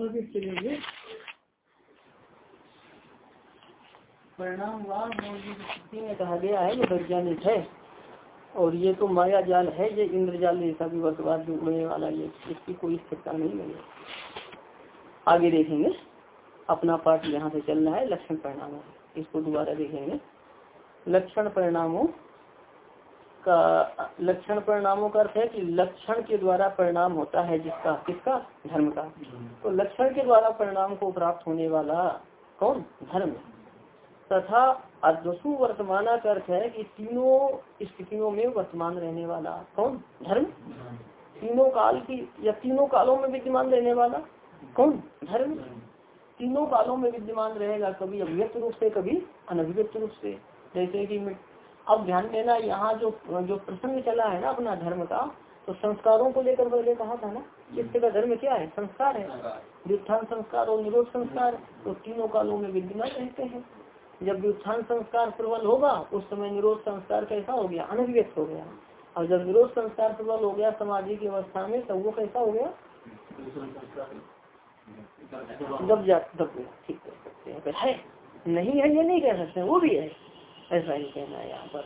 आगे चलेंगे। में कहा गया है ये वैज्ञानिक है। और ये तो माया जाल है, ये इंद्रजाल जैसा भी वर्तवाद जो उड़ने वाला ये, इसकी कोई स्थिरता नहीं है। आगे देखेंगे। अपना पाठ यहाँ से चल रहा है, लक्षण परिणामों इसको दोबारा देखेंगे। लक्षण परिणामों का लक्षण परिणामों का अर्थ है कि लक्षण के द्वारा परिणाम होता है जिसका, किसका? धर्म का। तो लक्षण के द्वारा परिणाम को प्राप्त होने वाला कौन? धर्म। तथा अद्वसु वर्तमान का अर्थ है कि तीनों स्थितियों में वर्तमान रहने वाला कौन? धर्म। तीनों काल की, या तीनों कालों में विद्यमान रहने वाला कौन? धर्म। तीनों कालों में विद्यमान रहेगा कभी अभिव्यक्त रूप से, कभी अनभिव्यक्त रूप से। जैसे कि अब ध्यान देना, यहाँ जो जो प्रसंग चला है ना अपना धर्म का तो संस्कारों को लेकर पहले कहा था ना चित्त का धर्म क्या है? संस्कार है। व्युत्थान संस्कार और निरोध संस्कार तो तीनों कालों में विद्यमान रहते हैं। जब व्युत्थान संस्कार प्रबल होगा, उस समय निरोध संस्कार कैसा हो गया? अनभिव्यक्त हो गया। और जब निरोध संस्कार प्रबल हो गया, समाधि की अवस्था में, तब वो कैसा हो गया? दब जा दब गया। ठीक कह सकते हैं, है। नहीं है, ये नहीं कह सकते, वो भी है। ऐसा ही कहना है यहाँ पर।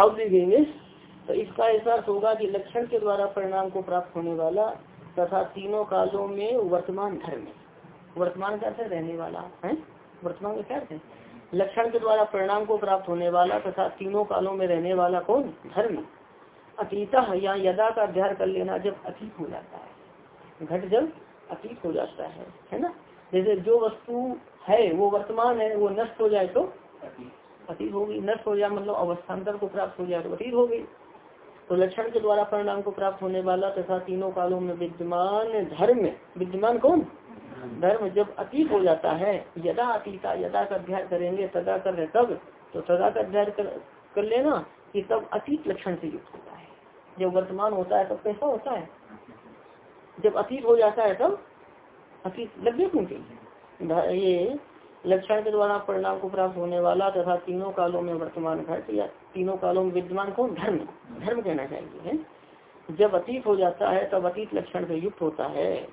अब देखेंगे तो इसका ऐसा होगा कि लक्षण के द्वारा परिणाम को प्राप्त होने वाला तथा तीनों कालों में वर्तमान धर्म वर्तमान का रहने वाला, है? वर्तमान का क्या लक्षण के द्वारा परिणाम को प्राप्त होने वाला तथा तीनों कालों में रहने वाला कौन? धर्म। अतीता या यदा का अध्ययन कर लेना जब अतीत हो जाता है। घट जब अतीत हो जाता है है ना? जैसे जो वस्तु है वो वर्तमान है वो नष्ट हो जाए तो अतीत होगी। नष्ट हो जाए मतलब अवस्थान्तर को प्राप्त हो जाए तो अतीत हो होगी। तो लक्षण के द्वारा परिणाम को प्राप्त होने वाला तथा तीनों कालों में विद्यमान धर्म विद्यमान कौन? धर्म जब अतीत हो जाता है यदा अतीता यदा का अध्ययन करेंगे तदा कर रहे तब तो तदा का अध्ययन कर, लेना कि तब अतीत लक्षण से युक्त होता है। जब वर्तमान होता है तब कैसा होता है? जब अतीत हो जाता है तब अतीत लगे क्योंकि ये लक्षण के द्वारा परिणाम को प्राप्त होने वाला तथा तीनों कालों में वर्तमान घट या तीनों कालों में विद्यमान कौन? धर्म। धर्म कहना चाहिए, है? जब अतीत हो जाता है, तब अतीत लक्षण से युक्त होता है।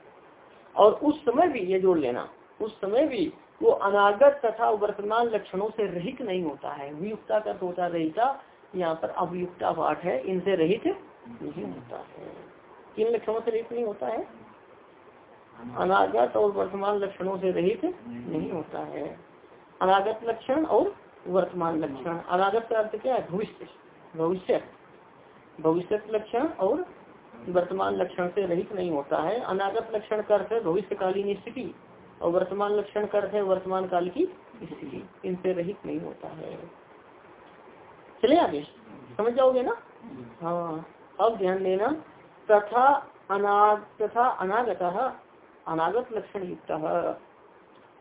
और उस समय भी ये जोड़ लेना, उस समय भी वो अनागत तथा वर्तमान लक्षणों से रहित नहीं होता है। वियुक्ता का होता रहिता, यहाँ पर अभियुक्ता पाठ है, इनसे रहित नहीं होता है। किन लक्षणों से रहित नहीं होता है? अनागत और वर्तमान लक्षणों से रहित नहीं होता है। अनागत लक्षण और वर्तमान लक्षण। अनागत का अर्थ क्या है? भविष्य। भविष्य। भविष्य लक्षण और वर्तमान लक्षण से रहित नहीं होता है। अनागत लक्षण का अर्थ है भविष्यकालीन स्थिति और वर्तमान लक्षण का अर्थ है वर्तमान काल की स्थिति। इनसे रहित नहीं होता है। चले आगे। समझ जाओगे ना? हाँ। अब ध्यान देना। तथा अनाग तथा अनागत अनागत लक्षण युक्त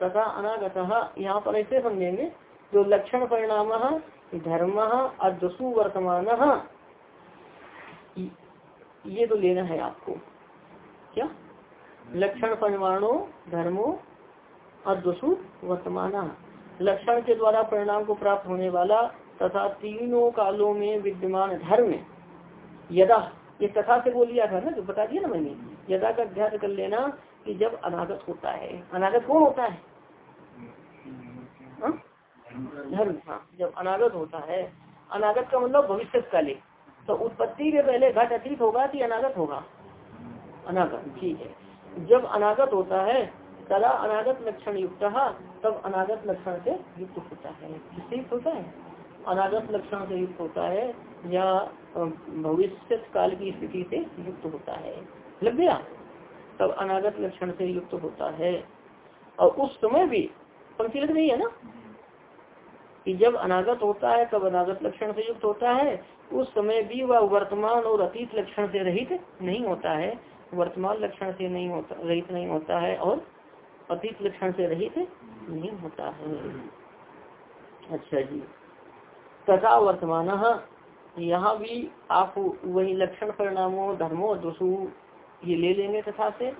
तथा अनागत यहाँ पर ऐसे समझेंगे, जो लक्षण परिणाम, धर्म अदसु वर्तमान, ये तो लेना है आपको। क्या? लक्षण परिमाणो धर्मो अदसु वर्तमान। लक्षण के द्वारा परिणाम को प्राप्त होने वाला तथा तीनों कालों में विद्यमान धर्म, यदा, ये कथा से बोल लिया था ना, जो बता दिया ना मैंने, यदा का अध्याय कर लेना कि जब अनागत होता है, अनागत कौन होता है? हाँ? धर्म हाँ। जब अनागत होता है, अनागत का मतलब भविष्य काले तो उत्पत्ति के पहले घट अतीत होगा कि अनागत होगा? अनागत, ठीक है। जब अनागत होता है, तदा अनागत लक्षण युक्त तब अनागत लक्षण से युक्त होता है। किससे युक्त होता है? अनागत लक्षण से युक्त होता है, या भविष्य काल की स्थिति से युक्त होता है। लग गया? तब अनागत लक्षण से युक्त होता है। और उस समय भी पंक्ति लग रही है ना? कि जब अनागत होता है, तब अनागत लक्षण से युक्त होता है। उस समय भी वह वर्तमान और अतीत लक्षण से रहित नहीं होता है। वर्तमान लक्षण से नहीं होता, रहित नहीं होता है और अतीत लक्षण से रहित नहीं होता है। अच्छा जी। तथा वर्तमान यहाँ भी आप वही लक्षण परिणामों, धर्मो, दोषु ये ले लेंगे तथा से।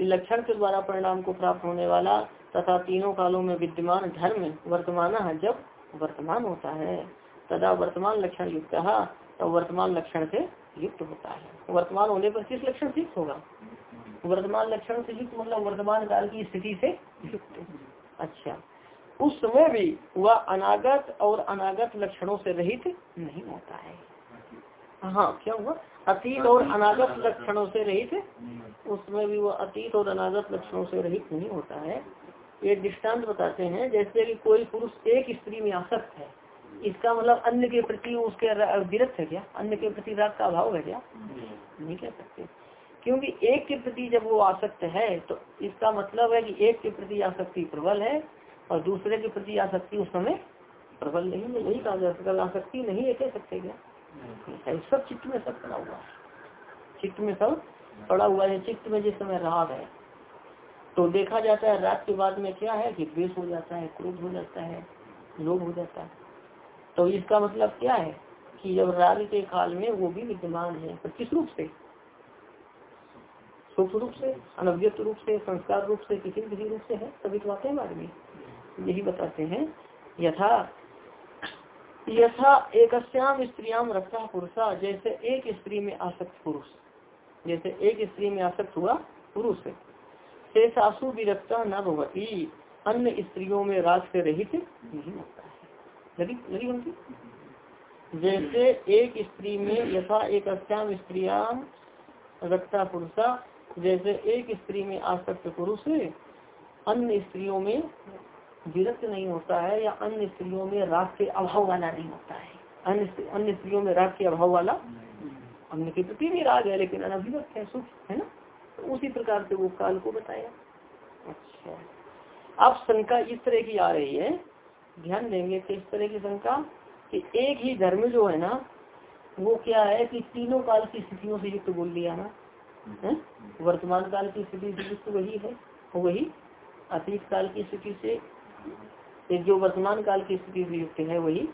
लक्षण के द्वारा परिणाम को प्राप्त होने वाला तथा तीनों कालों में विद्यमान धर्म वर्तमान है, जब वर्तमान होता है। तथा वर्तमान लक्षण युक्त तो वर्तमान लक्षण से युक्त होता है। वर्तमान होने पर किस लक्षण से युक्त होगा? वर्तमान लक्षण से युक्त मतलब वर्तमान काल की स्थिति से युक्त। अच्छा। उस समय भी वह अनागत और अनागत लक्षणों से रहित नहीं होता है। हाँ क्या हुआ? अतीत और अनागत लक्षणों से रहित उसमें भी वो अतीत और अनागत लक्षणों से रहित नहीं होता है। ये दृष्टांत बताते हैं जैसे कि कोई पुरुष एक स्त्री में आसक्त है। इसका मतलब अन्य के प्रति उसके विरक्त है क्या? अन्य के प्रति राग का अभाव है क्या? नहीं कह सकते। क्योंकि एक के प्रति जब वो आसक्त है तो इसका मतलब है कि एक के प्रति आसक्ति प्रबल है और दूसरे के प्रति आसक्ति उस समय प्रबल नहीं है। यही कहा जा सकता आसक्ति नहीं है कह सकते क्या? सब चित्त में सब पड़ा हुआ है। चित्त में सब पड़ा हुआ है। चित्त में जिस समय राग है तो देखा जाता है रात के बाद में क्या है कि द्वेष हो जाता है, क्रोध हो जाता है, लोभ हो जाता है। तो इसका मतलब क्या है कि जब राग के काल में वो भी विद्यमान है तो किस रूप से? सूक्ष्म रूप से, अनव्यक्त रूप से, संस्कार रूप से, किसी किसी रूप से है। तभी तो आते हैं बाद में। यही बताते हैं, यथा यथा एक स्त्रियाम रखता पुरुषा, जैसे एक स्त्री में आसक्त पुरुष। जैसे एक स्त्री में आसक्त हुआ पुरुष। से सासु विरक्ता न भगवती अन्य स्त्रियों में राग से रहित नहीं होता है। जैसे एक स्त्री में यथा एक अस्याम स्त्रियाम रखता पुरुषा, जैसे एक स्त्री में आसक्त पुरुष, अन्य स्त्रियों में विरक्त नहीं होता है या अन्य स्त्रियों में राग के अभाव वाला नहीं होता है। अन्य अन्य स्त्रियों में राग के अभाव वाला अन्य के प्रति भी राग है, लेकिन अनभिव्यक्त है, सुख, है ना? तो उसी प्रकार से वो काल को बताया। अच्छा। अब शंका इस तरह की आ रही है। ध्यान देंगे किस तरह की शंका कि एक ही धर्म जो है ना, वो क्या है कि तीनों काल की स्थितियों से युक्त बोल दिया ना? है? वर्तमान काल की स्थिति से युक्त वही है, वही अतीत काल की स्थिति से एक जो वर्तमान काल की स्थिति से युक्त है वही,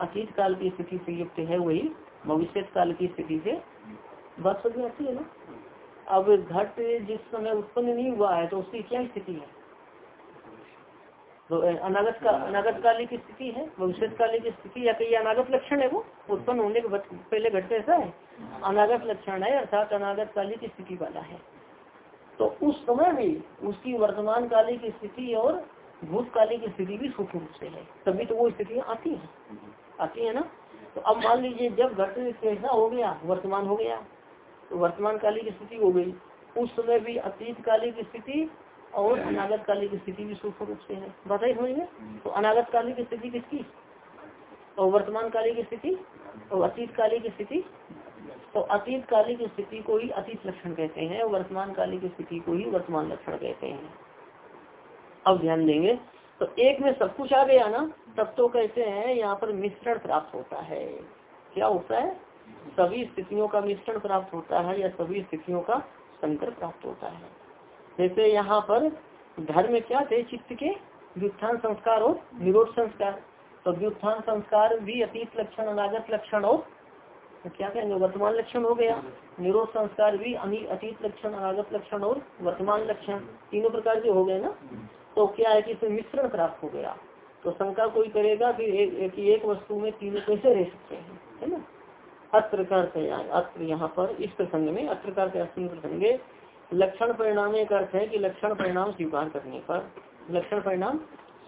अतीत काल की स्थिति से युक्त है वही, भविष्य काल की स्थिति से बात समझ आती है ना? अब घट जिस समय उत्पन्न नहीं हुआ है तो उसकी क्या स्थिति है? तो अनागत का, अनागत काली की स्थिति है, भविष्य काली की स्थिति, या कहीं अनागत लक्षण है वो? उत्पन्न होने के पहले घट कैसा है? अनागत लक्षण है, अर्थात अनागत काली की स्थिति वाला है। तो उस समय भी उसकी वर्तमान काली की स्थिति और भूतकाली की स्थिति भी सूक्ष्म रूप से है। तभी तो वो स्थितियाँ आती है। आती है ना? तो अब मान लीजिए, जब घट कैसा हो गया, वर्तमान हो गया तो वर्तमान काली की स्थिति हो गई। उस समय भी अतीत काली की स्थिति और अनागत काली की स्थिति भी सूक्ष्म रूप से है। बताइए समझिए तो अनागत काली की स्थिति किसकी? और वर्तमान काली की स्थिति? और अतीत की स्थिति? तो अतीत की स्थिति को ही अतीत लक्षण कहते हैं और वर्तमान काली की स्थिति को ही वर्तमान लक्षण कहते हैं। अब ध्यान देंगे। तो एक में सब कुछ आ गया ना, तब तो कहते हैं यहाँ पर मिश्रण प्राप्त होता है। क्या होता है? सभी स्थितियों का मिश्रण प्राप्त होता है या सभी स्थितियों का संकर प्राप्त होता है। जैसे यहाँ पर धर्म क्या थे? चित्त के व्युत्थान संस्कार और निरोध संस्कार। तो व्युत्थान संस्कार भी अतीत लक्षण, अनागत लक्षण और तो क्या कहेंगे? वर्तमान लक्षण हो गया। निरोध संस्कार भी अतीत लक्षण, अनागत लक्षण और वर्तमान लक्षण। तीनों प्रकार के हो गए ना? तो क्या है कि इसमें मिश्रण प्राप्त हो गया? तो शंका कोई करेगा कि एक, एक वस्तु में तीनों कैसे रह सकते हैं? है ना? अत्र अत्र यहाँ पर इस प्रसंग में अत्र प्रसंगे लक्षण परिणाम एक अर्थ है कि लक्षण परिणाम स्वीकार करने पर लक्षण परिणाम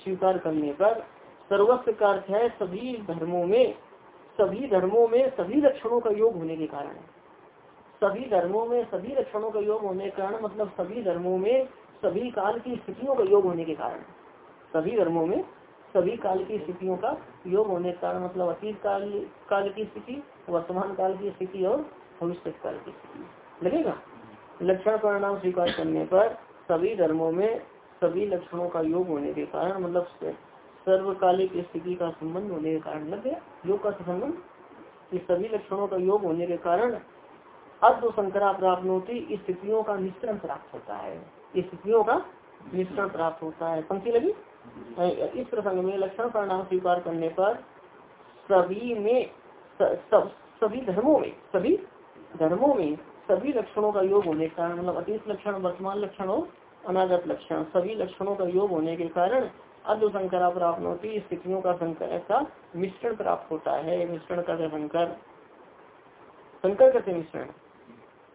स्वीकार करने पर सर्वस्व का अर्थ है सभी धर्मों में सभी धर्मों में सभी लक्षणों का योग होने के कारण। सभी धर्मों में सभी लक्षणों का योग होने के कारण मतलब सभी धर्मों में सभी काल की स्थितियों का योग होने के कारण। सभी धर्मों में सभी काल की स्थितियों का योग होने के कारण मतलब अतीत काल काल की स्थिति, वर्तमान काल की स्थिति और भविष्य काल की स्थिति। लगेगा? लक्षण परिणाम स्वीकार करने पर सभी धर्मों में सभी लक्षणों का योग होने के कारण मतलब सर्वकालिक स्थिति का संबंध होने के कारण लग गया। योग का संबंध? इस सभी लक्षणों का योग होने के कारण अर्ध संकरा प्राप्त होती स्थितियों का मिश्रण प्राप्त होता है। स्थितियों का मिश्रण प्राप्त होता है। पंक्ति लगी? इस प्रसंग में लक्षण परिणाम स्वीकार करने पर सभी में सभी धर्मों में, सभी धर्मों में सभी लक्षणों का योग होने के कारण मतलब अतीत लक्षण, वर्तमान लक्षण और अनागत लक्षण, सभी लक्षणों का योग होने के कारण अर्ध संकरा प्राप्त होती स्थितियों का संकर का मिश्रण प्राप्त होता है। मिश्रण का संकर संकर कैसे मिश्रण।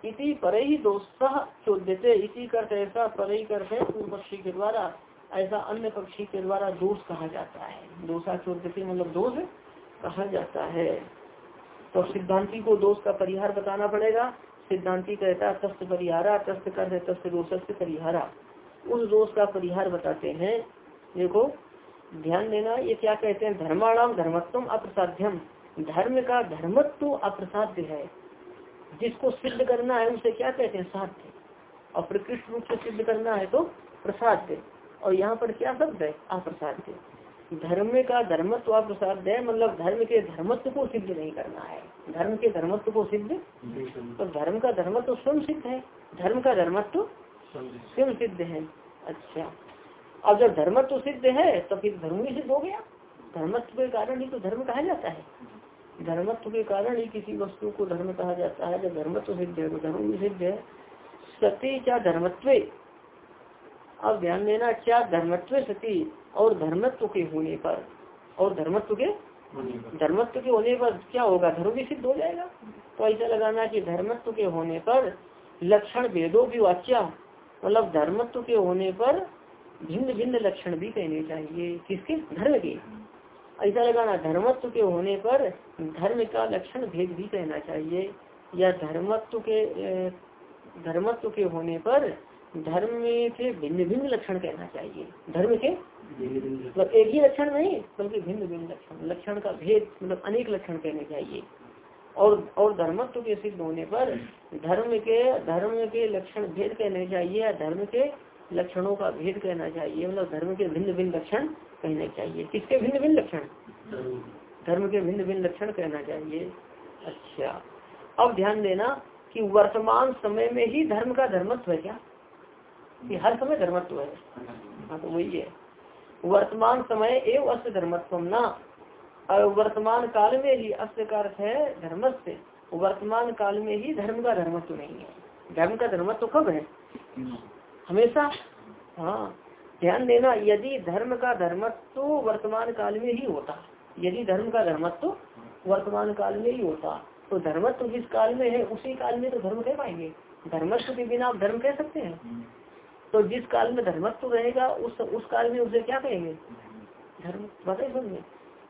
इसी पर ही दोषा चोद्यते इसी करते, ऐसा पर ही करते, पूर्व पक्षी के द्वारा, ऐसा अन्य पक्षी के द्वारा दोष कहा जाता है। दोषा चोद्यते मतलब दोष कहा जाता है। तो सिद्धांति को दोष का परिहार बताना पड़ेगा। सिद्धांति कहता है तस्त परिहारा, तस्त कर तस्त दोष परिहारा। उस दोष का परिहार बताते हैं। देखो, ध्यान देना, ये क्या कहते हैं? धर्माणाम धर्मत्व अप्रसाध्यम धर्म का धर्मत्व अप्रसाध्य है। जिसको सिद्ध करना है उसे क्या कहते हैं? साध्य। और प्रकृष्ट रूप से सिद्ध करना है तो प्रसाद्य। और यहाँ पर क्या शब्द है? अप्रसाद्य। धर्म का धर्मत्व अप्रसाद है मतलब धर्म के धर्मत्व को सिद्ध नहीं करना है। धर्म के धर्मत्व को सिद्ध? तो धर्म का धर्मत्व स्वयं सिद्ध है। धर्म का धर्मत्व स्वयं सिद्ध। है। अच्छा। अब जब धर्मत्व सिद्ध है तो फिर धर्म भी सिद्ध हो गया। धर्मत्व के कारण ही तो धर्म कहा जाता है। धर्मत्व के कारण ही किसी वस्तु को धर्म कहा जाता है जब धर्मत्व सिद्ध है तो धर्म भी सिद्ध है। सती क्या धर्मत्व। अब ध्यान देना क्या धर्मत्व सती और धर्मत्व के होने पर। और धर्मत्व के? धर्मत्व के होने पर क्या होगा? धर्म भी सिद्ध हो जाएगा। तो ऐसा लगाना कि धर्मत्व के होने पर लक्षण भेदों की वाच्या मतलब धर्मत्व के होने पर भिन्न भिन्न लक्षण भी कहने चाहिए। किसके? धर्म के। ऐसा लगाना धर्मत्व के होने पर धर्म का लक्षण भेद भी कहना चाहिए। या धर्मत्व के धर्मत्व के होने पर धर्म के भिन्न भिन्न लक्षण कहना चाहिए। धर्म के? मतलब एक ही लक्षण नहीं, बल्कि भिन्न भिन्न लक्षण। लक्षण का भेद मतलब अनेक लक्षण कहने चाहिए। और और धर्मत्व के सिद्ध होने पर धर्म के धर्म के लक्षण भेद कहने चाहिए या धर्म के लक्षणों का भेद कहना चाहिए मतलब धर्म के भिन्न भिन्न लक्षण कहने चाहिए। किसके भिन्न भिन्न लक्षण? धर्म के भिन्न भिन्न लक्षण कहना चाहिए। अच्छा। अब ध्यान देना कि वर्तमान समय में ही धर्म का धर्मत्व है क्या? कि हर समय धर्मत्व है। हाँ तो वही है। वर्तमान समय एवं अस्त धर्मत्व न। वर्तमान काल में ही अस्त का अर्थ है धर्म से वर्तमान काल में ही धर्म का धर्मत्व नहीं है। धर्म का धर्मत्व कब है? हमेशा हाँ ध्यान देना, यदि धर्म का धर्मत्व वर्तमान काल में ही होता, यदि धर्म का धर्मत्व वर्तमान काल में ही होता तो धर्मत्व जिस काल में है, उसी काल में तो धर्म कह पाएँगे। धर्मत्व के बिना आप धर्म कह सकते हैं। तो जिस काल में धर्मत्व रहेगा, उस उस काल में उसे क्या कहेंगे? धर्म बताइए समझे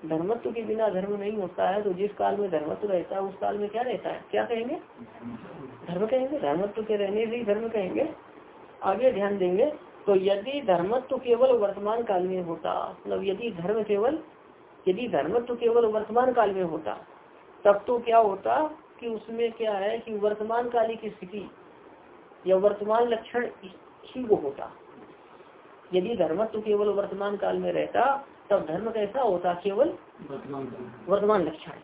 धर्मत्व के बिना धर्म नहीं होता है तो जिस काल में धर्मत्व रहता है, उस काल में क्या रहता है? क्या कहेंगे? धर्म कहेंगे? धर्मत्व के रहने से ही धर्म कहेंगे। आगे ध्यान देंगे तो यदि धर्मत्व केवल वर्तमान काल में होता मतलब यदि धर्म केवल यदि धर्मत्व केवल वर्तमान काल में होता तब तो क्या होता कि उसमें क्या है कि वर्तमान काली की स्थिति या वर्तमान लक्षण ही वो होता। यदि धर्मत्व केवल वर्तमान काल में रहता तब धर्म कैसा होता? केवल वर्तमान लक्षण।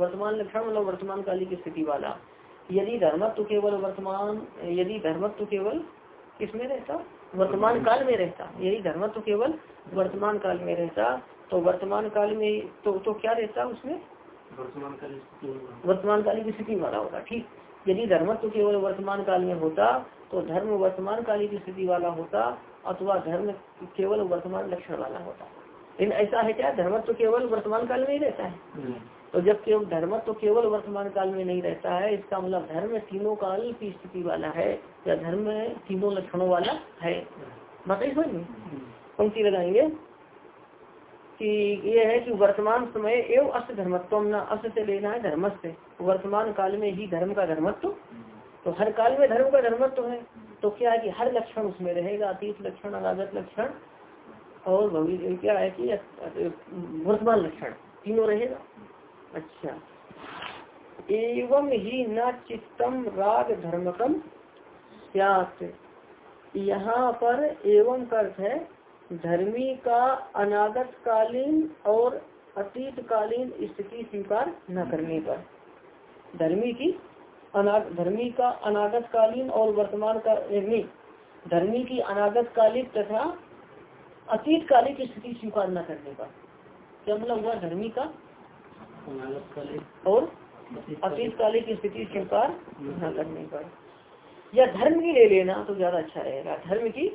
वर्तमान लक्षण मतलब वर्तमान काली की स्थिति वाला। यदि धर्मत्व केवल वर्तमान यदि धर्मत्व केवल किसमें रहता वर्तमान काल में रहता। यही धर्म तो केवल वर्तमान काल में रहता। तो वर्तमान काल में तो तो क्या रहता उसमें? वर्तमान काली की स्थिति वाला होता ठीक। यदि धर्म तो केवल वर्तमान काल में होता तो धर्म वर्तमान काल की स्थिति वाला होता अथवा धर्म केवल वर्तमान लक्षण वाला होता। लेकिन ऐसा है क्या? धर्म तो केवल वर्तमान काल में ही रहता है। तो जब केवल धर्मत्व केवल वर्तमान काल में नहीं रहता है इसका मतलब धर्म तीनों काल की स्थिति वाला है या धर्म तीनों लक्षणों वाला है। बताइए समझ पंक्ति लगाएँगे कि ये है कि वर्तमान समय एवं अस्त धर्मत्व न अस्त से लेना है धर्म से। वर्तमान काल में ही धर्म का धर्मत्व। तो हर काल में धर्म का धर्मत्व है। तो क्या है कि हर लक्षण उसमें रहेगा अतीत लक्षण अनागत लक्षण और भविष्य क्या है कि वर्तमान लक्षण तीनों रहेगा। अच्छा। एवं ही न चित्तम राग धर्मकम यहाँ पर एवं अर्थ है, धर्मी का अनागत कालीन और अतीत कालीन स्थिति स्वीकार न करने पर। धर्मी की अनाग, धर्मी का अनागत कालीन और वर्तमान का नहीं, धर्मी की अनागत कालिक तथा अतीत कालिक स्थिति स्वीकार न करने पर। क्या मतलब हुआ? धर्मी का और अतीत कालिक स्थिति स्वीकार न करने पर। या धर्म की ले लेना तो ज़्यादा अच्छा रहेगा। धर्म की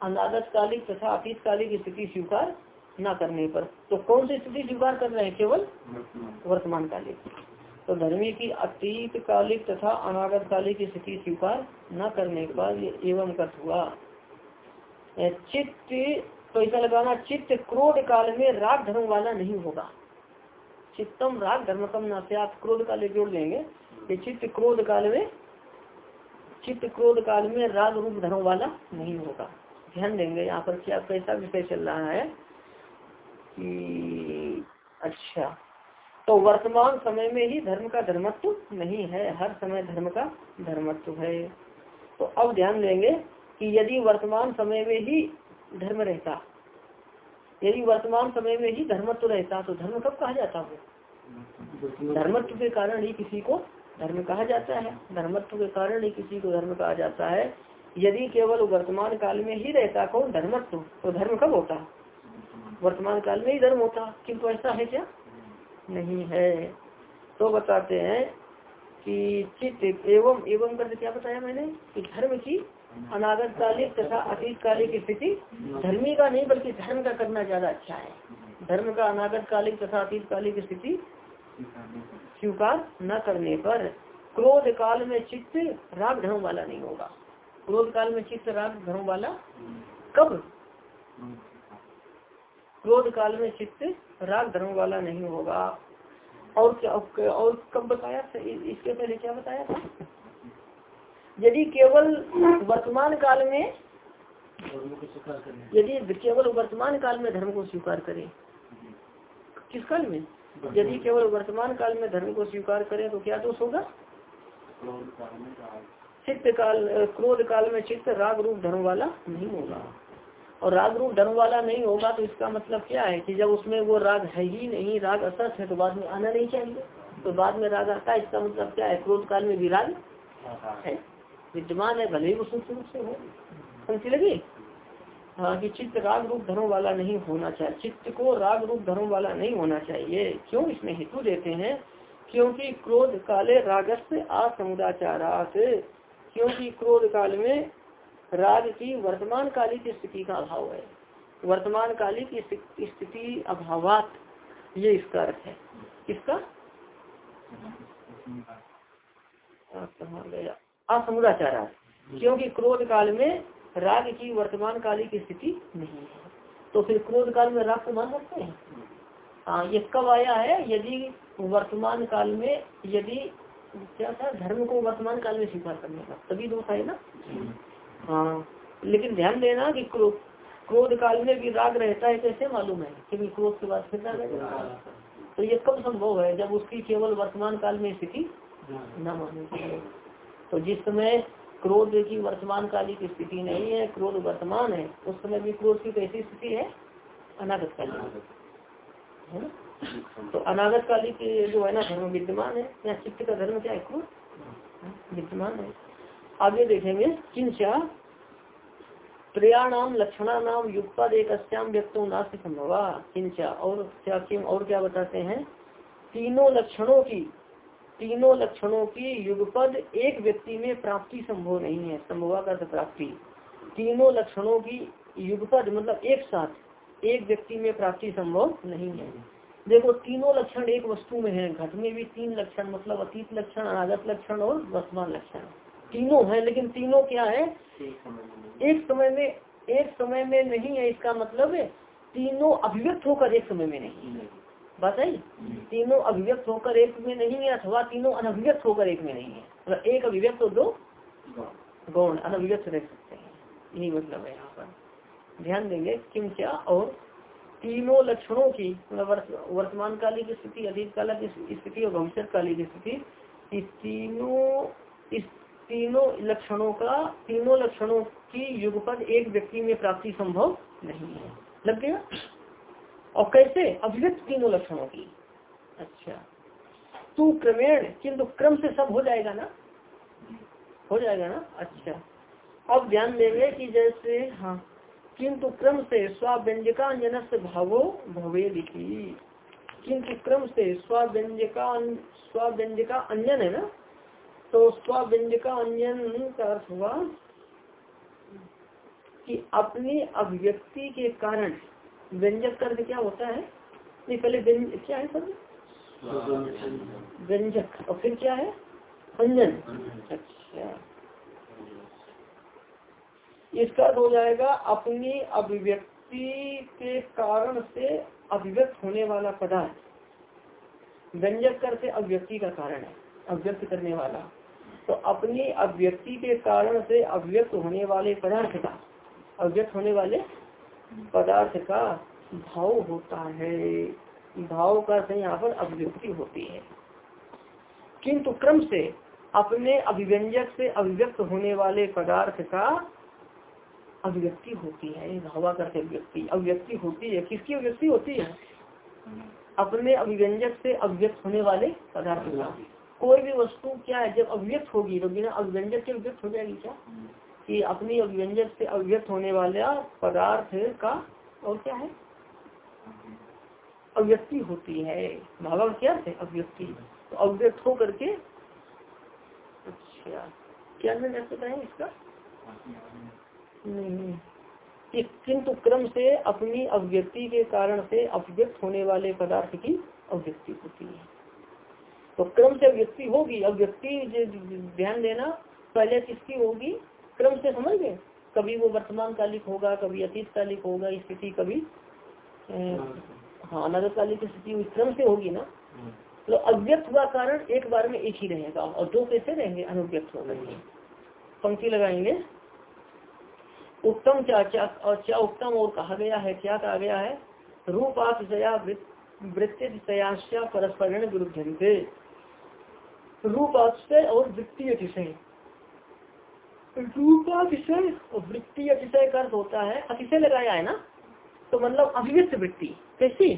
अनागत कालिक तथा अतीत कालिक स्थिति स्वीकार न करने पर। तो कौन सी स्थिति स्वीकार कर रहे हैं? केवल वर्तमान कालिक तो धर्मी की अतीत कालिक तथा अनागत कालिक स्थिति स्वीकार न करने पर एवं कथ हुआ। चित्त तो ऐसा लगाना चित्त क्रोध काल में राग धर्म वाला नहीं होगा। चित्तम राग धर्म कम न क्रोध काल जोड़ देंगे कि चित्त क्रोध काल में, चित्त क्रोध काल में राग रूप धर्म वाला नहीं होगा। ध्यान देंगे यहाँ पर क्या कैसा विषय चल रहा है कि अच्छा तो वर्तमान समय में ही धर्म का धर्मत्व नहीं है, हर समय धर्म का धर्मत्व है। तो अब ध्यान देंगे कि यदि वर्तमान समय में ही धर्म रहता यदि वर्तमान समय में ही धर्मत्व रहता तो धर्म कब कहा जाता हो? धर्मत्व के कारण ही किसी को धर्म कहा जाता है। धर्मत्व के कारण ही किसी को धर्म कहा जाता है। यदि केवल वर्तमान काल में ही रहता कौन? धर्मत्व। तो धर्म कब होता? वर्तमान काल में ही धर्म होता। किंतु ऐसा है क्या? नहीं है। तो बताते हैं कि चित्त एवं एवं कर क्या बताया मैंने? कि धर्म की अनागत कालिक तथा अतीत कालिक स्थिति धर्मी का नहीं, बल्कि धर्म का करना ज़्यादा अच्छा है। धर्म का अनागत कालिक तथा अतीत कालिक स्थिति स्वीकार न करने पर क्रोध काल में चित्त राग धर्म वाला नहीं होगा। क्रोध काल में चित्त राग धर्म वाला कब? क्रोध काल में चित्त राग धर्म वाला नहीं होगा। और क्या, और कब बताया इसके पहले क्या बताया था? यदि केवल वर्तमान काल में, यदि केवल वर्तमान काल में धर्म को स्वीकार करें, किस काल में? यदि केवल वर्तमान काल में धर्म को स्वीकार करें तो क्या दोष होगा? चित्त काल, क्रोध काल में चित्त राग रूप धर्म वाला नहीं होगा। और राग रूप धर्म वाला नहीं होगा तो इसका मतलब क्या है कि जब उसमें वो राग है ही नहीं, राग असत है तो बाद में आना नहीं चाहिए। तो बाद में राग आता है, इसका मतलब क्या है? क्रोध काल में भी राग है। विद्यमान है भले ही वो सूक्ष्म रूप से हो। समझी लगी? हाँ कि चित्त राग रूप धर्म वाला नहीं होना चाहिए। चित्त को राग रूप धर्म वाला नहीं होना चाहिए। क्यों इसमें हेतु देते हैं? क्योंकि क्रोध काले रागस्त असमुदाचारात क्योंकि क्रोध काल में राग की वर्तमान कालिक स्थिति का अभाव है। वर्तमान कालिक स्थिति अभावात। ये इसका अर्थ है। किसका? असमुदाचारा क्योंकि क्रोध काल में राग की वर्तमान कालिक स्थिति नहीं है। तो फिर क्रोध काल में राग को मान सकते हैं? हाँ ये कब आया है? यदि वर्तमान काल में, यदि क्या था? धर्म को वर्तमान काल में स्वीकार करने का। तभी दोष है ना? हाँ लेकिन ध्यान देना कि क्रोध काल में भी राग रहता है कैसे मालूम है क्योंकि क्रोध के बाद फिर राग तो ये कब संभव है जब उसकी केवल वर्तमान काल में स्थिति न माननी तो जिस समय क्रोध की वर्तमान कालिक स्थिति नहीं है क्रोध वर्तमान है उस समय भी क्रोध की कैसी स्थिति है अनागत। कालिक है ना? तो अनागत कालिक जो है ना धर्म विद्यमान है या चित्त का धर्म क्या है? क्रोध। विद्यमान है। आगे देखेंगे किंचा प्रियाणाम लक्षणानाम युगपद एक अस्याम व्यक्तों नास्त संभव। किंचा और क्या किम और क्या बताते हैं? तीनों लक्षणों की तीनों लक्षणों की युगपद एक व्यक्ति में प्राप्ति संभव नहीं है संभवा का प्राप्ति। तीनों लक्षणों की युगपद मतलब एक साथ एक व्यक्ति में प्राप्ति संभव नहीं है। देखो, तीनों लक्षण एक वस्तु में है। घट में भी तीन लक्षण मतलब अतीत लक्षण अनागत लक्षण और वर्तमान लक्षण। तीनों है, लेकिन तीनों क्या है? एक समय में, एक समय में नहीं है, इसका मतलब तीनों अभिव्यक्त होकर एक समय में नहीं है। बात है तीनों अभिव्यक्त होकर एक में नहीं है अथवा तीनों अनभिव्यक्त होकर एक में नहीं है? मतलब एक अभिव्यक्त और दो गौण अनभिव्यक्त रह सकते हैं। यही मतलब है यहाँ पर। ध्यान देंगे किम क्या और तीनों लक्षणों की मतलब वर्तमान कालिक स्थिति अतीत काल की स्थिति और भविष्य कालिक स्थिति, इस तीनों इस तीनों लक्षणों का, तीनों लक्षणों की युगपद एक व्यक्ति में प्राप्ति संभव नहीं है। लग गया? और कैसे? अभिव्यक्त तीनों लक्षणों की। अच्छा। तू क्रमेण किंतु क्रम से सब हो जाएगा ना? हो जाएगा ना? अच्छा। अब ध्यान देंगे कि जैसे हाँ। किंतु क्रम से स्वाव्यंजका से भावो भवे लिखी किंतु क्रम से स्वाव्यंजका स्वाव्यंजका अंजन है ना? तो स्वाव्यंजका अंजन का अर्थ हुआ कि अपनी अभिव्यक्ति के कारण व्यंजक कर्म क्या होता है? नहीं, पहले क्या है सर व्यंजक। और फिर क्या है? व्यंजन अच्छा। इसका हो जाएगा, अपनी अभिव्यक्ति के कारण से अभिव्यक्त होने वाला पदार्थ। व्यंजक कर से अभिव्यक्ति का कारण है, अभिव्यक्त करने वाला। तो अपनी अभिव्यक्ति के कारण से अभिव्यक्त होने वाले पदार्थ का, अभिव्यक्त होने वाले पदार्थ का भाव होता है। भाव का यहाँ पर अभिव्यक्ति होती है। किंतु क्रम से अपने अभिव्यंजक से अभिव्यक्त होने वाले पदार्थ का अभिव्यक्ति होती है। भावा करके अभिव्यक्ति। अभिव्यक्ति होती है। किसकी अभिव्यक्ति होती है? अपने अभिव्यंजक से अभिव्यक्त होने वाले पदार्थ का। कोई भी वस्तु क्या है? जब अभिव्यक्त होगी तो बिना अभिव्यंजक के अभिव्यक्त हो जाएगी क्या? कि अपनी अभिव्यंजक से अव्यक्त होने वाला पदार्थ का, और क्या है? अभिव्यक्ति होती है। भावा क्या है? अभिव्यक्ति तो अभिव्यक्त हो करके अच्छा। क्या नहीं पता है इसका? नहीं। किंतु क्रम से अपनी अभिव्यक्ति के कारण से अभिव्यक्त होने वाले पदार्थ की अभिव्यक्ति होती है। तो क्रम से अभिव्यक्ति होगी। अभिव्यक्ति ध्यान देना, पहले किसकी होगी? क्रम से समझ। गए कभी वो वर्तमान कालिक होगा, कभी अतीत कालिक होगा स्थिति कभी हाँ अनगर कालिक स्थिति क्रम से होगी ना। तो अव्यक्त हुआ कारण एक बार में एक ही रहेगा और दो कैसे रहेंगे? अनुव्यक्त हो गए पंक्ति लगाएँगे। उत्तम क्या क्या और क्या उत्तम और कहा गया है, क्या कहा गया है? रूपातिशया वृत्तिशया परस्पर विरुद्ध रूप रूपातिशय और वृत्ति अतिशय रूपातिशय और वृत्ति अतिशय का अर्थ होता है अतिशय लगाया है ना? तो मतलब अभिव्यक्त वृत्ति, कैसी?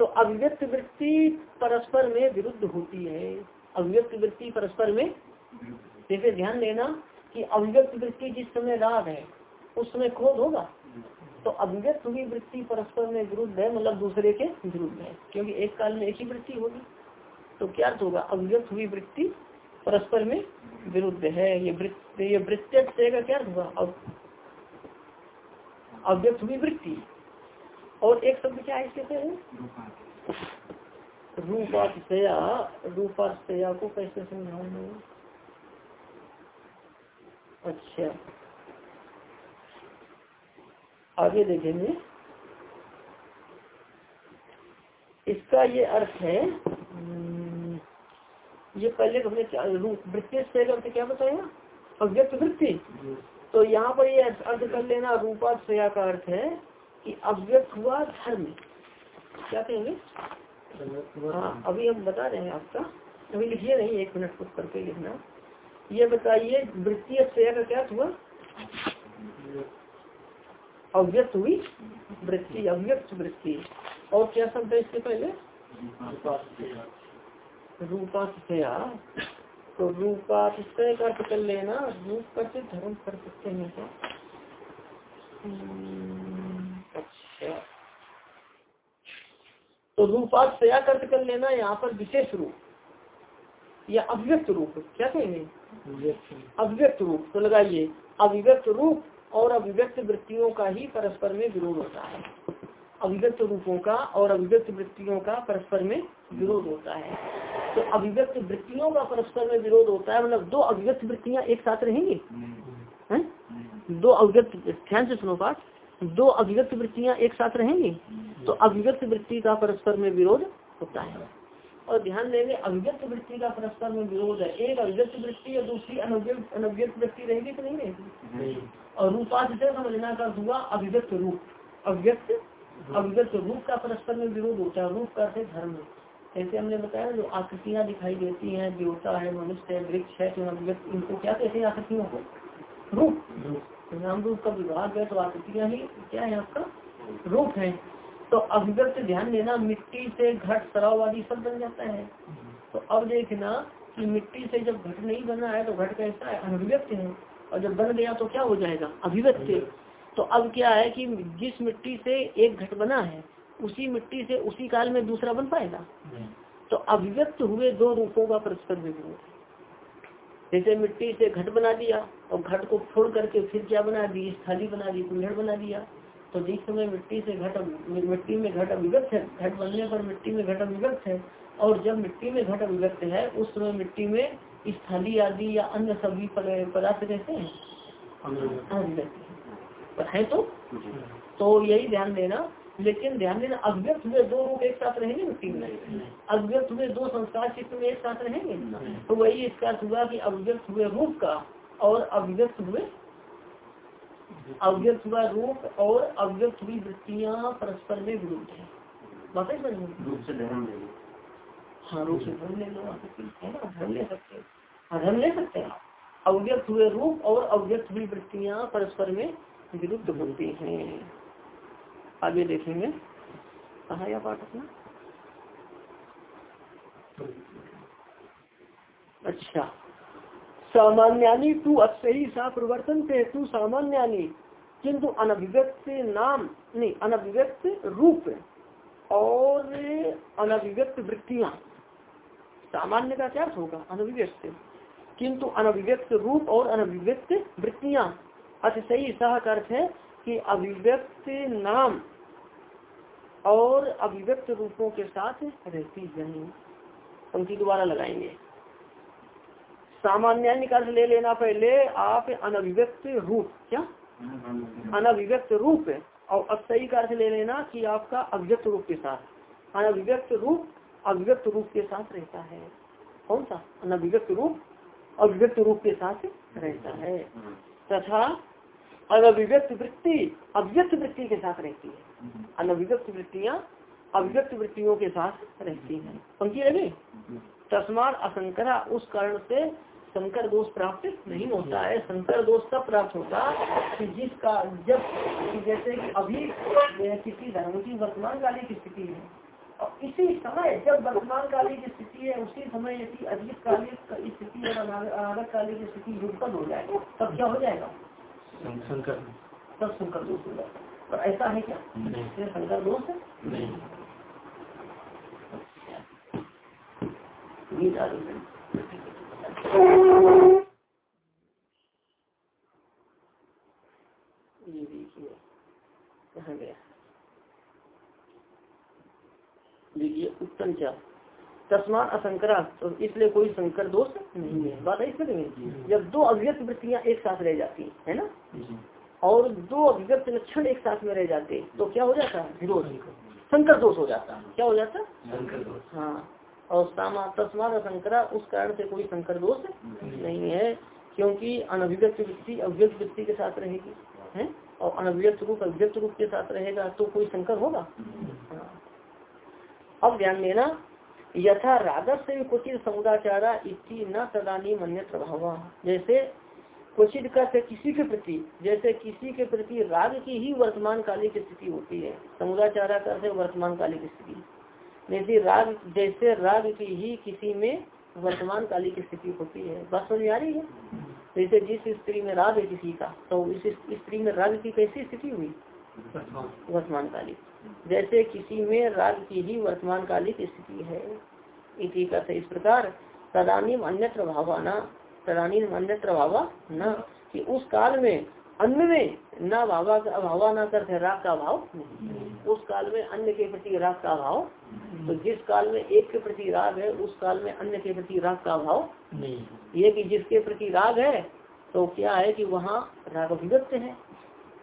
तो अभिव्यक्त वृत्ति परस्पर में विरुद्ध होती है। अभिव्यक्त वृत्ति परस्पर में जैसे ध्यान देना कि अभिव्यक्त वृत्ति जिस समय राग है, उस समय क्रोध होगा। तो अभिव्यक्त हुई वृत्ति परस्पर में विरुद्ध है मतलब दूसरे के विरुद्ध है, क्योंकि एक काल में एक ही वृत्ति होगी। तो क्या होगा? अभिव्यक्त हुई वृत्ति परस्पर में विरुद्ध है। ये वृत्ति ये वृत्ति का क्या अर्थ अब अव्यक्त हुई वृत्ति। और एक शब्द क्या है इसके पहले? रूपातिशया। रूपातिशया को कैसे समझाऊँगा? अच्छा। आगे देखेंगे। इसका ये अर्थ है ये पहले हमने वृत्ति से अर्थ क्या बताया? अव्यक्त वृत्ति। तो यहाँ पर ये अर्थ कर लेना रूपाश्रया का अर्थ है कि अव्यक्त हुआ धर्म। क्या कहेंगे? हाँ अभी हम बता रहे हैं आपका। अभी लिखिए नहीं एक मिनट कुछ करके लिखना। ये बताइए वृत्तीय श्रेय का क्या हुआ? अव्यक्त हुई वृत्ति अव्यक्त वृत्ति। और क्या शब्द है इसके पहले? रूपातिशया तो रूपातिशय का अर्थ कर लेना रूप करते धर्म कर सकते हैं क्या? हम्म, अच्छा। तो रूपातिशया अर्थ कर लेना यहाँ पर विशेष रूप। या अभिव्यक्त रूप क्या कहेंगे? अभिव्यक्त रूप। तो लगाइए। अभिव्यक्त रूप और अभिव्यक्त वृत्तियों का ही परस्पर में विरोध होता है। अभिव्यक्त रूपों का और अभिव्यक्त वृत्तियों का परस्पर में विरोध होता है। तो अभिव्यक्त वृत्तियों का परस्पर में विरोध होता है मतलब दो अभिव्यक्त वृत्तियाँ एक साथ रहेंगी? हैं? दो अभिव्यक्त ध्यान से सुनो बात दो अभिव्यक्त वृत्तियाँ एक साथ रहेंगी? तो अभिव्यक्त वृत्ति का परस्पर में विरोध होता है। और ध्यान देंगे अभिव्यक्त वृत्ति का परस्पर में विरोध है। एक अभिव्यक्त वृत्ति और दूसरी अनव्यक्त वृत्ति रहेगी तो नहीं रहेगी? और रूपाध से समझना का हुआ अभिव्यक्त रूप। अभिव्यक्त अभिव्यक्त रूप का परस्पर में विरोध होता है रूप का धर्म। जैसे हमने बताया, जो आकृतियाँ दिखाई देती हैं, देवता है, मनुष्य है, वृक्ष है तो इनको क्या कहते हैं आकृतियों को? रूप। नाम रूप का विभाग है तो आकृतियाँ ही क्या है आपका? रूप है। तो अभिव्यक्त ध्यान देना, मिट्टी से घट सराव आदि सब बन जाता है। तो अब देखना कि मिट्टी से जब घट नहीं बना है तो घट कैसा है? अभिव्यक्त है। और जब बन गया तो क्या हो जाएगा? अभिव्यक्त। तो अब क्या है कि जिस मिट्टी से एक घट बना है उसी मिट्टी से उसी काल में दूसरा बन पाएगा? तो अभिव्यक्त हुए दो रूपों का परस्पर विरोध जैसे मिट्टी से घट बना दिया और घट को फोड़ करके फिर क्या बना दी? थाली बना दी कुल्हड़ बना दिया। तो जिस समय मिट्टी से घट मिट्टी में घट अभिव्यक्त है घट बनने पर मिट्टी में घट अभिव्यक्त है और जब मिट्टी में घट अभिव्यक्त है उस समय मिट्टी में स्थली आदि या अन्य सभी पदार्थ रहते हैं? है। तो? तो यही ध्यान देना लेकिन ध्यान देना अव्यक्त हुए दो रूप एक साथ रहेंगे मिट्टी में अव्यक्त हुए दो संस्कार चित्र में एक साथ रहेंगे तो वही इसका हुआ कि अव्यक्त हुए रूप का और अव्यक्त हुए अव्यक्त हुआ रूप और अव्यक्त हुई वृत्तियाँ परस्पर में विरुद्ध है। धर्म ले हाँ रूप से धर्म ले लो है ना धर्म ले सकते हैं। हाँ धर्म ले सकते हैं अव्यक्त हुए रूप और अव्यक्त हुई वृत्तियाँ परस्पर में विरुद्ध होती हैं। आगे देखेंगे। कहा यह पाठ अपना? अच्छा। सामान्यानी तू ही सा प्रवर्तन से तू सामान्यानी। किंतु अनभिव्यक्त नाम, नहीं, अनभिव्यक्त रूप और अनभिव्यक्त वृत्तियाँ। सामान्य का क्या होगा? अनभिव्यक्त। किंतु अनभिव्यक्त रूप और अनभिव्यक्त वृत्तियाँ। अतिशयी सह अर्थ है कि अभिव्यक्त नाम और अभिव्यक्त रूपों के साथ रहती है पंक्ति दोबारा लगाएँगे। सामान्य निकाल ले लेना पहले, आप अनभिव्यक्त रूप, क्या? अनभिव्यक्त रूप। और अस्थयी का अर्थ ले लेना कि आपका अभिव्यक्त रूप के साथ। अनभिव्यक्त रूप, अभिव्यक्त रूप के साथ रहता है। कौन सा? अनभिव्यक्त रूप, अभिव्यक्त रूप के साथ रहता है। तथा अनभिव्यक्त वृत्ति अभिव्यक्त वृत्ति के साथ रहती है। अनभिव्यक्त वृत्तियाँ अभिव्यक्त वृत्तियों के साथ रहती हैं। पंक्ति लगे तस्मार असंकरा उस कारण से शंकर दोष प्राप्त नहीं होता है। शंकर दोष तब प्राप्त होता कि जिसका जब जैसे कि अभी किसी धर्म की वर्तमान काली की स्थिति है और इसी समय जब वर्तमान काली की स्थिति है उसी समय यदि अधिक कालिक स्थिति और अनागत काली की स्थिति युगपद हो जाए तब क्या हो जाएगा? शंकर तब शंकर दोष हो जाएगा। पर ऐसा है क्या? शंकर दोष है। ये देखिए कहा गया? देखिए उत्तम क्या? तस्मान असंकरा तो इसलिए कोई संकर दोष नहीं है। बात है इसमें जब दो अभिव्यक्त वृत्तियाँ एक साथ रह जाती है ना? और दो अभिव्यक्त लक्षण एक साथ में रह जाते तो क्या हो जाता है? विरोध संकर दोष हो जाता क्या हो जाता हाँ? और सामा तस्मात असंकरा उस कारण से कोई संकर दोष नहीं है क्योंकि अनभिव्यक्त वृत्ति अव्यक्त वृत्ति के साथ रहेगी है? और अनव्यक्त रूप अव्यक्त रूप के साथ रहेगा तो कोई संकर होगा? हाँ। अब ध्यान देना यथा रागत से क्वचित समुदाचारा इति न तदानी मन्य प्रभाव जैसे क्वचित का से किसी के प्रति, जैसे किसी के प्रति राग की ही वर्तमान कालिक स्थिति होती है, समुदाचारा का से वर्तमान कालिक स्थिति। जैसे राग जैसे राग की ही किसी में वर्तमान कालिक स्थिति होती है। बात समझ आ रही है? जैसे जिस स्त्री में राग है किसी का तो इस स्त्री में राग की कैसी स्थिति हुई? वर्तमान कालिक जैसे किसी में राग की ही वर्तमान कालिक स्थिति है। इसी का इस प्रकार तदानीम अन्यत्र भावाना तदानीम अन्यत्र भावा न कि उस काल में अन्य में न भावा का अभावा न करते राग का अभाव उस काल में अन्य के प्रति राग का अभाव तो जिस काल में एक के प्रति राग है उस काल में अन्य के प्रति राग का अभाव नहीं। ये कि जिसके प्रति राग है तो क्या है कि वहाँ राग अभिव्यक्त है।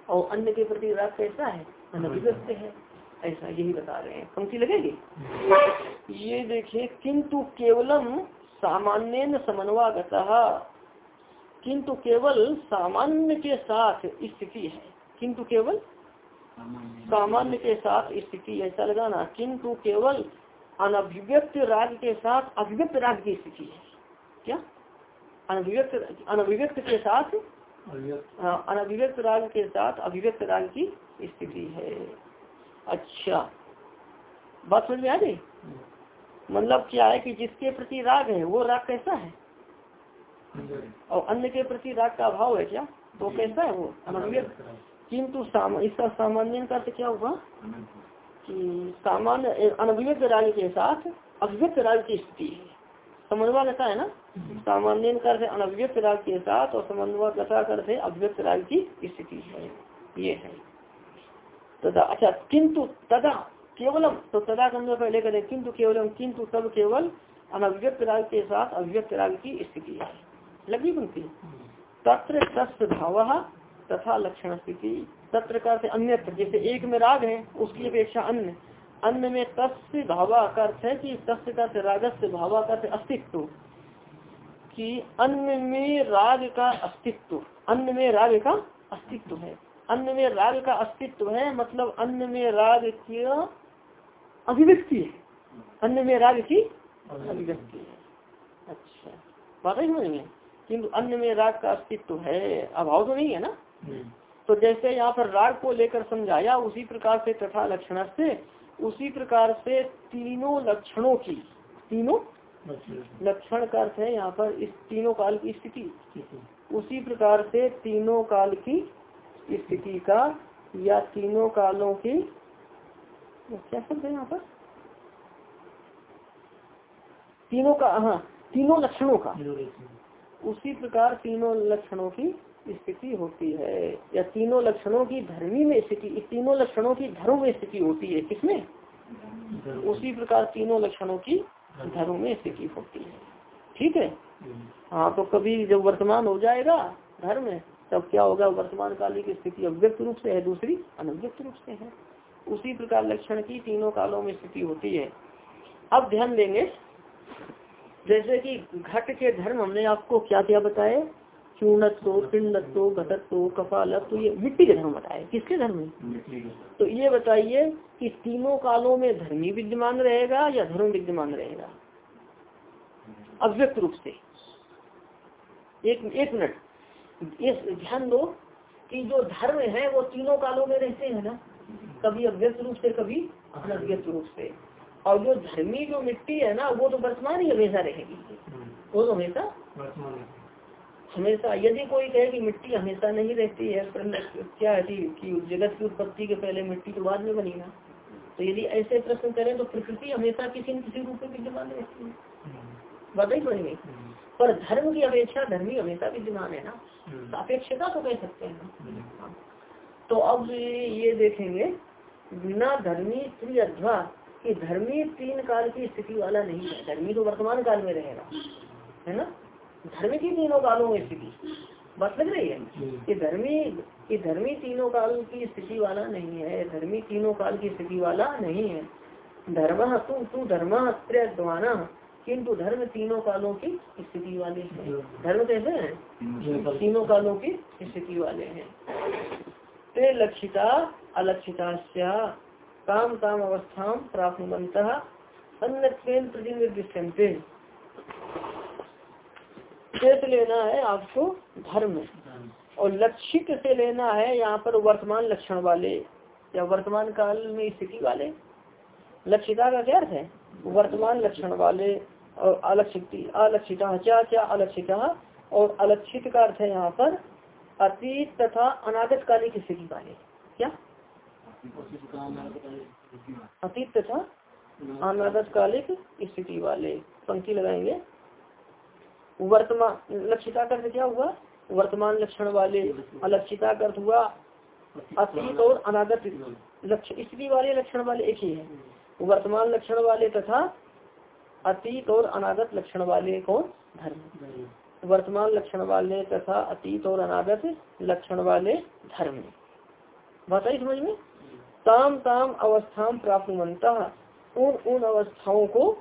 और अन्य के प्रति राग कैसा है? अनभिव्यक्त है। ऐसा यही बता रहे हैं। पंक्ति लगेगी? ये देखिए किंतु केवलम सामान्य समन्वागत। किंतु केवल सामान्य के साथ स्थिति है। किंतु केवल सामान्य के साथ स्थिति ऐसा लगाना किंतु केवल अनभिव्यक्त राग के साथ अभिव्यक्त राग की स्थिति है। क्या? अनभिव्यक्त अनभिव्यक्त के साथ? हाँ, अनभिव्यक्त राग के साथ अभिव्यक्त राग की स्थिति है। अच्छा। बात समझ में आ गई मतलब क्या है कि जिसके प्रति राग है वो राग कैसा है? और अन्य के प्रति राग का अभाव है क्या? तो कैसा है वो? अनभिव्यक्त किंतु साम, इसका सामान्य का क्या हुआ? कि सामान्य अनभिव्यक्त राग के साथ अभिव्यक्त राग की स्थिति है। समन्वय कथा है ना? सामान्य कर अनभिव्यक्त राग के साथ और समन्वय कथा कर अभिव्यक्त राग की स्थिति है। ये है। तदा अच्छा किंतु तदा केवलम। तो तदा कम पहले करें किंतु केवलम, किंतु तब केवल अनव्यक्त राग के साथ अव्यक्त राग की स्थिति है। लगी पंक्ति। तत्र तस्व भाव तथा लक्षण स्थिति। तत्र का अन्य जैसे एक में राग है, उसकी अपेक्षा अन्य। अन्य में तस्य भावा का अर्थ है कि तस्य का रागस्य भावा का अस्तित्व। कि अन्य में राग का अस्तित्व, अन्य में राग का अस्तित्व है। अन्य में राग का अस्तित्व है मतलब अन्य में राग की अभिव्यक्ति है। अन्य में राग की अभिव्यक्ति है। अच्छा। बात है समझ में? किन्तु अन्य में राग का अस्तित्व है अभाव तो नहीं है ना? तो जैसे यहाँ पर राग को लेकर समझाया उसी प्रकार से तथा लक्षण से उसी प्रकार से तीनों लक्षणों की तीनों लक्षण। का अर्थ है यहाँ पर इस तीनों काल की स्थिति। उसी प्रकार से तीनों काल की स्थिति का या तीनों कालों की क्या शब्द है यहाँ पर तीनों का हाँ तीनों लक्षणों का। उसी प्रकार तीनों लक्षणों की स्थिति होती है। या तीनों लक्षणों की धर्मी में स्थिति तीनों लक्षणों की धर्म में स्थिति होती है किसमें उसी प्रकार तीनों लक्षणों की धर्म। में स्थिति होती है। ठीक है? हाँ तो कभी जब वर्तमान हो जाएगा धर्म तब क्या होगा? वर्तमान काली की स्थिति अव्यक्त रूप से है दूसरी अनव्यक्त रूप से है। उसी प्रकार लक्षण की तीनों कालों में स्थिति होती है। अब ध्यान देंगे जैसे कि घट के धर्म हमने आपको क्या क्या बताए चूर्णत्व पिंडत्व घटत्व कपालत्व ये मिट्टी के धर्म बताए। किसके धर्म तो ये बताइए कि तीनों कालों में धर्मी विद्यमान रहेगा या धर्म विद्यमान रहेगा? अव्यक्त रूप से। एक एक मिनट। इस ध्यान दो कि जो धर्म है वो तीनों कालों में रहते हैं ना? कभी अव्यक्त रूप से कभी अनव्यक्त रूप से। और जो धर्मी जो मिट्टी है ना वो तो वर्तमान ही हमेशा रहेगी। वो तो हमेशा हमेशा यदि कोई कहे कि मिट्टी हमेशा नहीं रहती है क्या है कि जगत की उत्पत्ति के पहले मिट्टी तो बाद में बनी ना। तो यदि ऐसे प्रश्न करें तो प्रकृति हमेशा किसी न किसी रूप में विद्यमान रहती है। बात ही पड़ेगी पर धर्म की अपेक्षा धर्मी हमेशा विद्यमान है ना। अपेक्षता तो कह सकते हैं। तो अब ये देखेंगे बिना धर्मी स्त्री अध्वा कि धर्मी तीन काल की स्थिति वाला नहीं है। धर्मी तो वर्तमान काल में रहेगा है ना? धर्म की तीनों कालों में स्थिति। बात लग रही है? कि धर्मी कि धर्मी तीनों काल की स्थिति वाला नहीं है धर्मी तीनों काल की स्थिति वाला नहीं है। धर्म तू तू धर्म त्रयद्वाना किंतु धर्म तीनों कालों की स्थिति वाले हैं। धर्म कैसे हैं? तीनों कालों की स्थिति वाले हैं। ते लक्षिता अलक्षिता काम काम अवस्था प्राप्त अन्य प्रतिनिर्दिष्टते से लेना है आपको धर्म। और लक्षित से लेना है यहाँ पर वर्तमान लक्षण वाले, या वर्तमान काल में स्थिति वाले। लक्षिता का क्या अर्थ है? वर्तमान लक्षण वाले, और अलक्षित, अलक्षिता क्या क्या अलक्षिता, और अलक्षित का अर्थ है यहाँ पर अतीत तथा अनागत कालिक स्थिति वाले क्या? अतीत तथा अनागत कालिक स्थिति वाले पंक्ति लगाएँगे। वर्तमान लक्षिता का क्या हुआ? वर्तमान लक्षण वाले अलक्षिता अर्थ हुआ अतीत और अनागत स्थिति वाले लक्षण वाले एक ही है। वर्तमान लक्षण वाले तथा अतीत और अनागत लक्षण वाले कौन? धर्म। वर्तमान लक्षण वाले तथा अतीत और अनागत लक्षण वाले धर्म। बताइए समझ में? ताम ताम अवस्था प्राप्त मनता उन उन अवस्थाओं को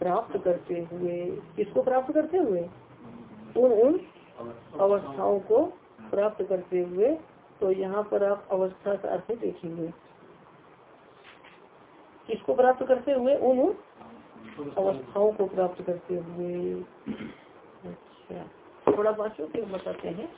प्राप्त करते हुए, किसको प्राप्त करते हुए? उन उन अवस्थाओं को प्राप्त करते हुए तो यहाँ पर आप अवस्था का अर्थ देखेंगे। किसको प्राप्त करते हुए? उन अवस्थाओं को प्राप्त करते हुए। अच्छा थोड़ा बातों क्यों बताते हैं?